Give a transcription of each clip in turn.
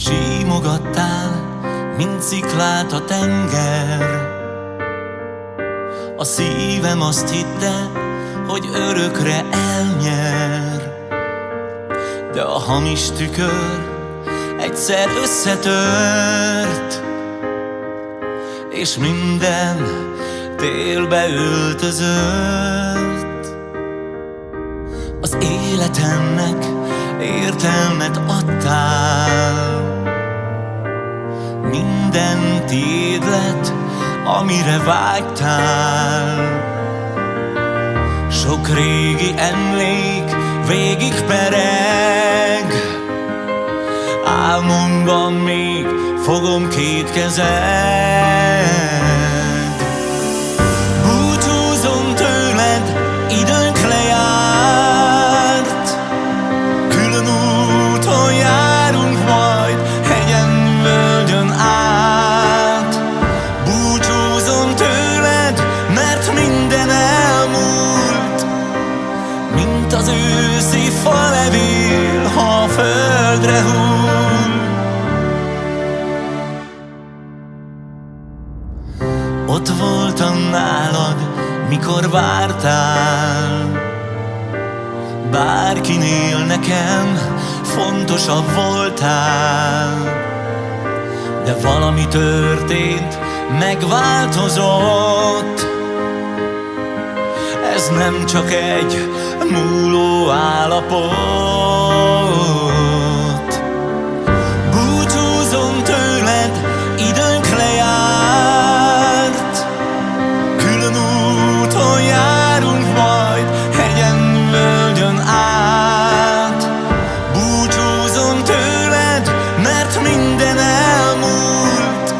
Simogattál, mint sziklát a tenger. A szívem azt hitte, hogy örökre elnyer. De a hamis tükör egyszer összetört És minden télbe öltözött Az életemnek értelmet adtál Minden tiéd lett, amire vágytál. Sok régi emlék végig pereg Álmomban még fogom két kezed levél, ha a földre hull. Ott voltam nálad, mikor vártál, Bárkinél nekem fontosabb voltál. De valami történt, megváltozott. Ez nem csak egy múló állapot. Búcsúzom tőled, időnk lejárt. Külön úton járunk majd, hegyen, völgyön át. Búcsúzom tőled, mert minden elmúlt.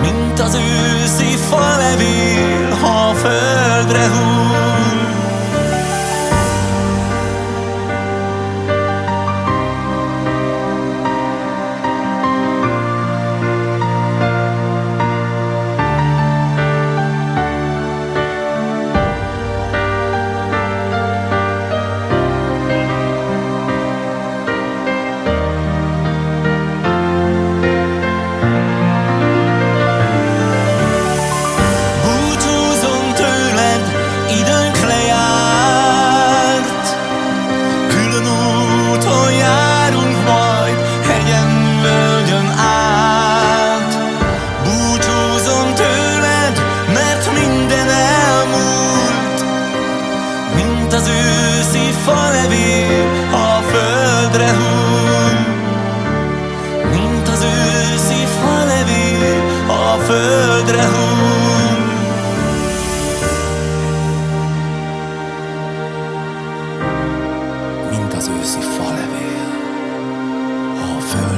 Mint az őszi falevél, ha a földre húlt földre hull, mint az őszi falevél a földre hull. Mint az őszi falevél a földre